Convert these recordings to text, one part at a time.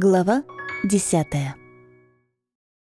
Глава 10.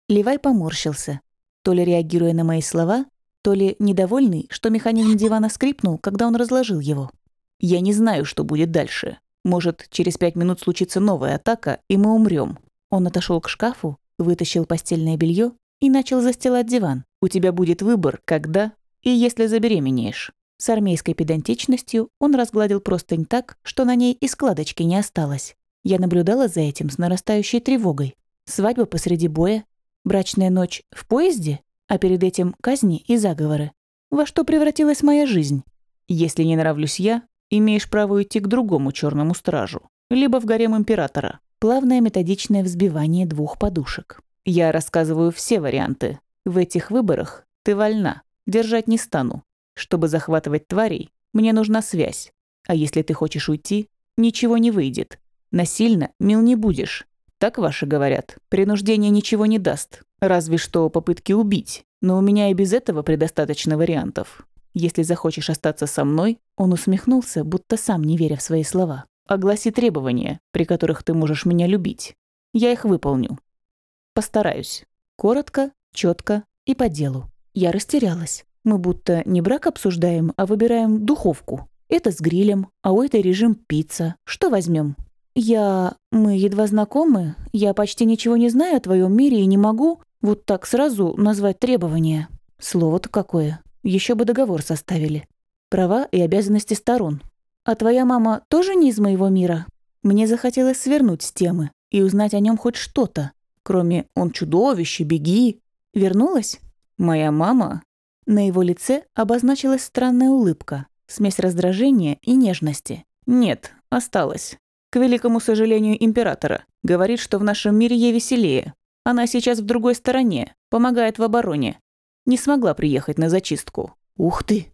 Левай поморщился, то ли реагируя на мои слова, то ли недовольный, что механизм дивана скрипнул, когда он разложил его. «Я не знаю, что будет дальше. Может, через пять минут случится новая атака, и мы умрем. Он отошел к шкафу, вытащил постельное белье и начал застилать диван. «У тебя будет выбор, когда и если забеременеешь». С армейской педантичностью он разгладил простынь так, что на ней и складочки не осталось. Я наблюдала за этим с нарастающей тревогой. Свадьба посреди боя, брачная ночь в поезде, а перед этим казни и заговоры. Во что превратилась моя жизнь? Если не нравлюсь я, имеешь право уйти к другому черному стражу, либо в гарем императора. Плавное методичное взбивание двух подушек. Я рассказываю все варианты. В этих выборах ты вольна. Держать не стану. Чтобы захватывать тварей, мне нужна связь. А если ты хочешь уйти, ничего не выйдет. Насильно мил не будешь. Так ваши говорят. Принуждение ничего не даст. Разве что попытки убить. Но у меня и без этого предостаточно вариантов. Если захочешь остаться со мной, он усмехнулся, будто сам не веря в свои слова. Огласи требования, при которых ты можешь меня любить. Я их выполню. Постараюсь. Коротко, четко и по делу. Я растерялась. Мы будто не брак обсуждаем, а выбираем духовку. Это с грилем, а у этой режим пицца. Что возьмем? «Я... Мы едва знакомы. Я почти ничего не знаю о твоем мире и не могу вот так сразу назвать требования. Слово-то какое. Еще бы договор составили. Права и обязанности сторон. А твоя мама тоже не из моего мира?» Мне захотелось свернуть с темы и узнать о нем хоть что-то, кроме «он чудовище, беги». Вернулась? Моя мама? На его лице обозначилась странная улыбка, смесь раздражения и нежности. Нет, осталась. К великому сожалению императора. Говорит, что в нашем мире ей веселее. Она сейчас в другой стороне, помогает в обороне. Не смогла приехать на зачистку. Ух ты!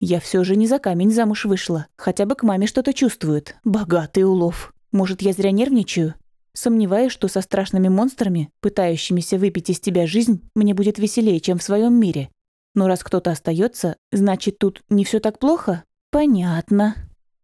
Я все же не за камень замуж вышла. Хотя бы к маме что-то чувствует. Богатый улов. Может, я зря нервничаю? Сомневаюсь, что со страшными монстрами, пытающимися выпить из тебя жизнь, мне будет веселее, чем в своем мире. Но раз кто-то остается, значит, тут не все так плохо? Понятно.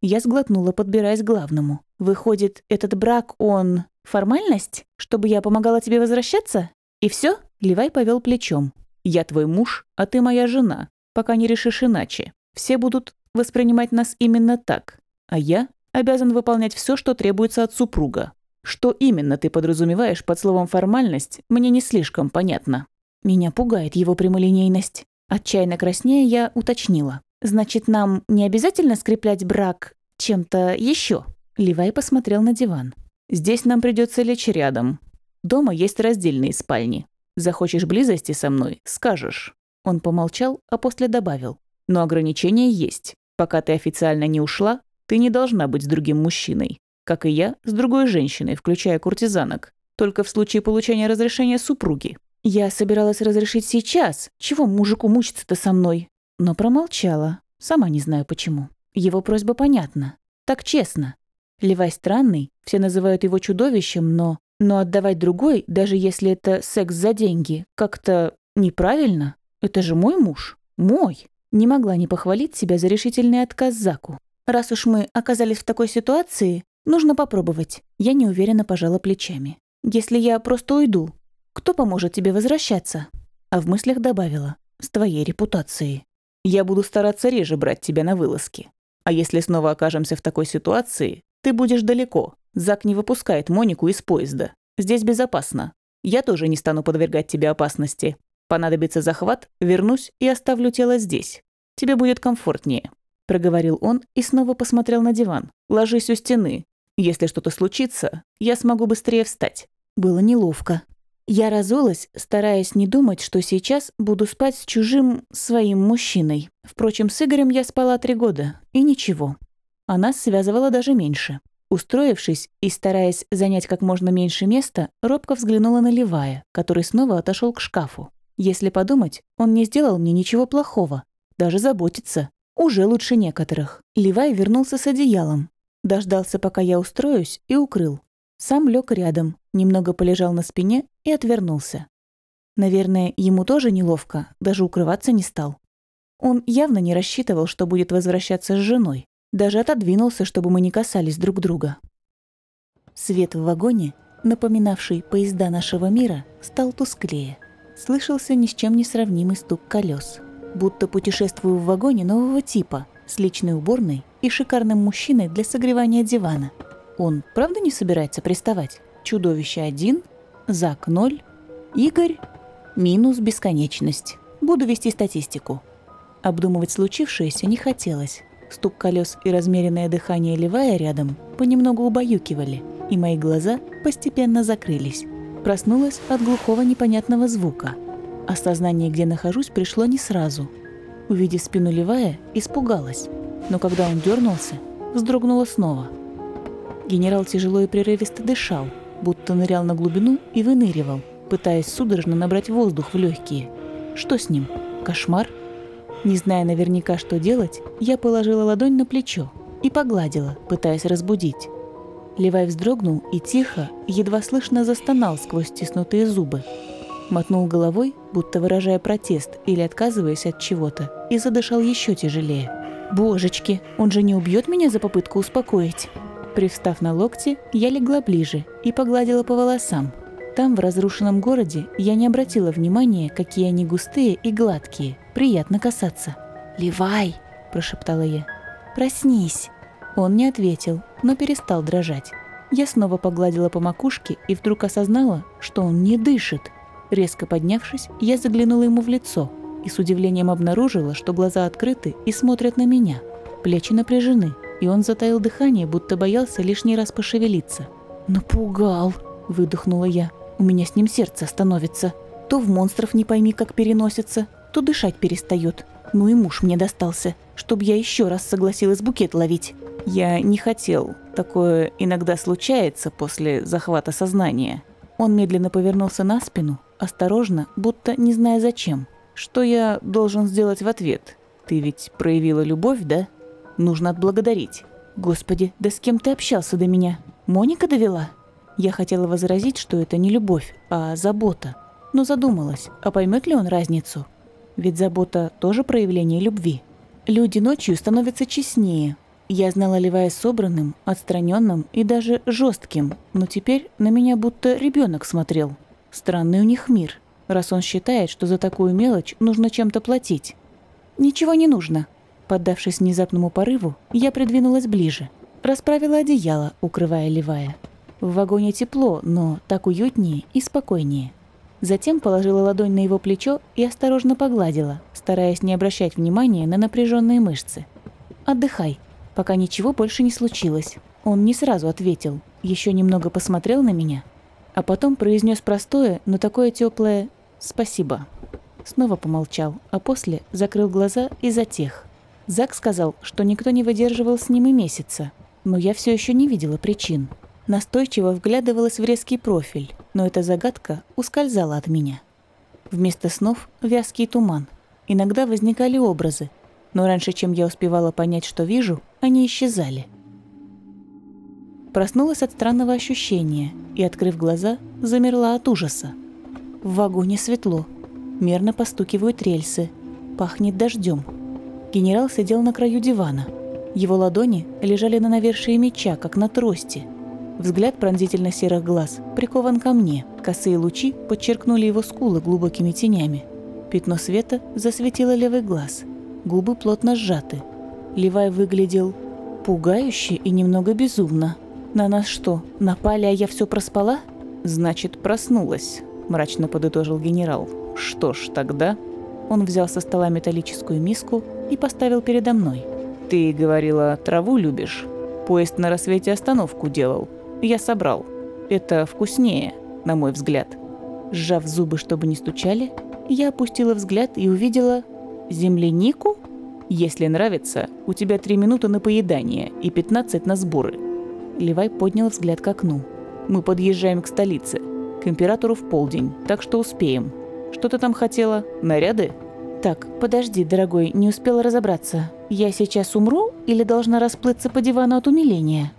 Я сглотнула, подбираясь к главному. Выходит, этот брак, он... формальность? Чтобы я помогала тебе возвращаться? И все? Левай повел плечом. Я твой муж, а ты моя жена, пока не решишь иначе. Все будут воспринимать нас именно так. А я обязан выполнять все, что требуется от супруга. Что именно ты подразумеваешь под словом «формальность», мне не слишком понятно. Меня пугает его прямолинейность. Отчаянно краснея, я уточнила. Значит, нам не обязательно скреплять брак чем-то еще? Левай посмотрел на диван. «Здесь нам придется лечь рядом. Дома есть раздельные спальни. Захочешь близости со мной – скажешь». Он помолчал, а после добавил. «Но ограничения есть. Пока ты официально не ушла, ты не должна быть с другим мужчиной. Как и я, с другой женщиной, включая куртизанок. Только в случае получения разрешения супруги. Я собиралась разрешить сейчас. Чего мужику мучиться-то со мной? Но промолчала. Сама не знаю почему. Его просьба понятна. Так честно. Левай странный, все называют его чудовищем, но... Но отдавать другой, даже если это секс за деньги, как-то неправильно. Это же мой муж. Мой. Не могла не похвалить себя за решительный отказ Заку. Раз уж мы оказались в такой ситуации, нужно попробовать. Я неуверенно пожала плечами. Если я просто уйду, кто поможет тебе возвращаться? А в мыслях добавила. С твоей репутацией. Я буду стараться реже брать тебя на вылазки. А если снова окажемся в такой ситуации, ты будешь далеко. Зак не выпускает Монику из поезда. Здесь безопасно. Я тоже не стану подвергать тебе опасности. Понадобится захват, вернусь и оставлю тело здесь. Тебе будет комфортнее», – проговорил он и снова посмотрел на диван. «Ложись у стены. Если что-то случится, я смогу быстрее встать». Было неловко. Я разулась, стараясь не думать, что сейчас буду спать с чужим своим мужчиной. Впрочем, с Игорем я спала три года, и ничего. А нас связывало даже меньше. Устроившись и стараясь занять как можно меньше места, робко взглянула на Левая, который снова отошел к шкафу. Если подумать, он не сделал мне ничего плохого. Даже заботиться. Уже лучше некоторых. Левай вернулся с одеялом. Дождался, пока я устроюсь, и укрыл. Сам лег рядом, немного полежал на спине и отвернулся. Наверное, ему тоже неловко, даже укрываться не стал. Он явно не рассчитывал, что будет возвращаться с женой. Даже отодвинулся, чтобы мы не касались друг друга. Свет в вагоне напоминавший поезда нашего мира, стал тусклее. Слышался ни с чем не сравнимый стук колес. Будто путешествую в вагоне нового типа, с личной уборной и шикарным мужчиной для согревания дивана. Он правда не собирается приставать? Чудовище один, Зак ноль, Игорь минус бесконечность. Буду вести статистику. Обдумывать случившееся не хотелось. Стук колес и размеренное дыхание Левая рядом понемногу убаюкивали, и мои глаза постепенно закрылись. Проснулась от глухого непонятного звука. Осознание, где нахожусь, пришло не сразу. Увидев спину Левая, испугалась, но когда он дернулся, вздрогнула снова. Генерал тяжело и прерывисто дышал, будто нырял на глубину и выныривал, пытаясь судорожно набрать воздух в легкие. Что с ним? Кошмар? Не зная наверняка, что делать, я положила ладонь на плечо и погладила, пытаясь разбудить. Левай вздрогнул и тихо, едва слышно застонал сквозь стиснутые зубы. Мотнул головой, будто выражая протест или отказываясь от чего-то, и задышал еще тяжелее. «Божечки, он же не убьет меня за попытку успокоить?» Привстав на локти, я легла ближе и погладила по волосам. Там, в разрушенном городе, я не обратила внимания, какие они густые и гладкие. Приятно касаться. «Левай!» – прошептала я. «Проснись!» Он не ответил, но перестал дрожать. Я снова погладила по макушке и вдруг осознала, что он не дышит. Резко поднявшись, я заглянула ему в лицо и с удивлением обнаружила, что глаза открыты и смотрят на меня. Плечи напряжены, и он затаил дыхание, будто боялся лишний раз пошевелиться. «Напугал!» – выдохнула я. «У меня с ним сердце остановится. То в монстров не пойми, как переносится, то дышать перестает. Ну и муж мне достался, чтобы я еще раз согласилась букет ловить. Я не хотел. Такое иногда случается после захвата сознания. Он медленно повернулся на спину, осторожно, будто не зная зачем. Что я должен сделать в ответ? Ты ведь проявила любовь, да? Нужно отблагодарить. Господи, да с кем ты общался до меня? Моника довела? Я хотела возразить, что это не любовь, а забота. Но задумалась, а поймет ли он разницу? Ведь забота тоже проявление любви. Люди ночью становятся честнее. Я знала Левая собранным, отстраненным и даже жестким, но теперь на меня будто ребенок смотрел. Странный у них мир, раз он считает, что за такую мелочь нужно чем-то платить. Ничего не нужно. Поддавшись внезапному порыву, я придвинулась ближе. Расправила одеяло, укрывая Левая. В вагоне тепло, но так уютнее и спокойнее. Затем положила ладонь на его плечо и осторожно погладила, стараясь не обращать внимания на напряженные мышцы. «Отдыхай, пока ничего больше не случилось». Он не сразу ответил, еще немного посмотрел на меня, а потом произнес простое, но такое теплое «спасибо». Снова помолчал, а после закрыл глаза и затих. Зак сказал, что никто не выдерживал с ним и месяца, но я все еще не видела причин. Настойчиво вглядывалась в резкий профиль, но эта загадка ускользала от меня. Вместо снов – вязкий туман. Иногда возникали образы, но раньше, чем я успевала понять, что вижу, они исчезали. Проснулась от странного ощущения и, открыв глаза, замерла от ужаса. В вагоне светло, мерно постукивают рельсы, пахнет дождем. Генерал сидел на краю дивана. Его ладони лежали на навершии меча, как на трости – Взгляд пронзительно-серых глаз прикован ко мне. Косые лучи подчеркнули его скулы глубокими тенями. Пятно света засветило левый глаз. Губы плотно сжаты. Левай выглядел пугающе и немного безумно. На нас что, напали, а я все проспала? Значит, проснулась, мрачно подытожил генерал. Что ж, тогда... Он взял со стола металлическую миску и поставил передо мной. «Ты говорила, траву любишь? Поезд на рассвете остановку делал я собрал. Это вкуснее, на мой взгляд. Сжав зубы, чтобы не стучали, я опустила взгляд и увидела землянику. Если нравится, у тебя три минуты на поедание и 15 на сборы. Левай поднял взгляд к окну. Мы подъезжаем к столице. К императору в полдень, так что успеем. Что ты там хотела? Наряды? Так, подожди, дорогой, не успела разобраться. Я сейчас умру или должна расплыться по дивану от умиления?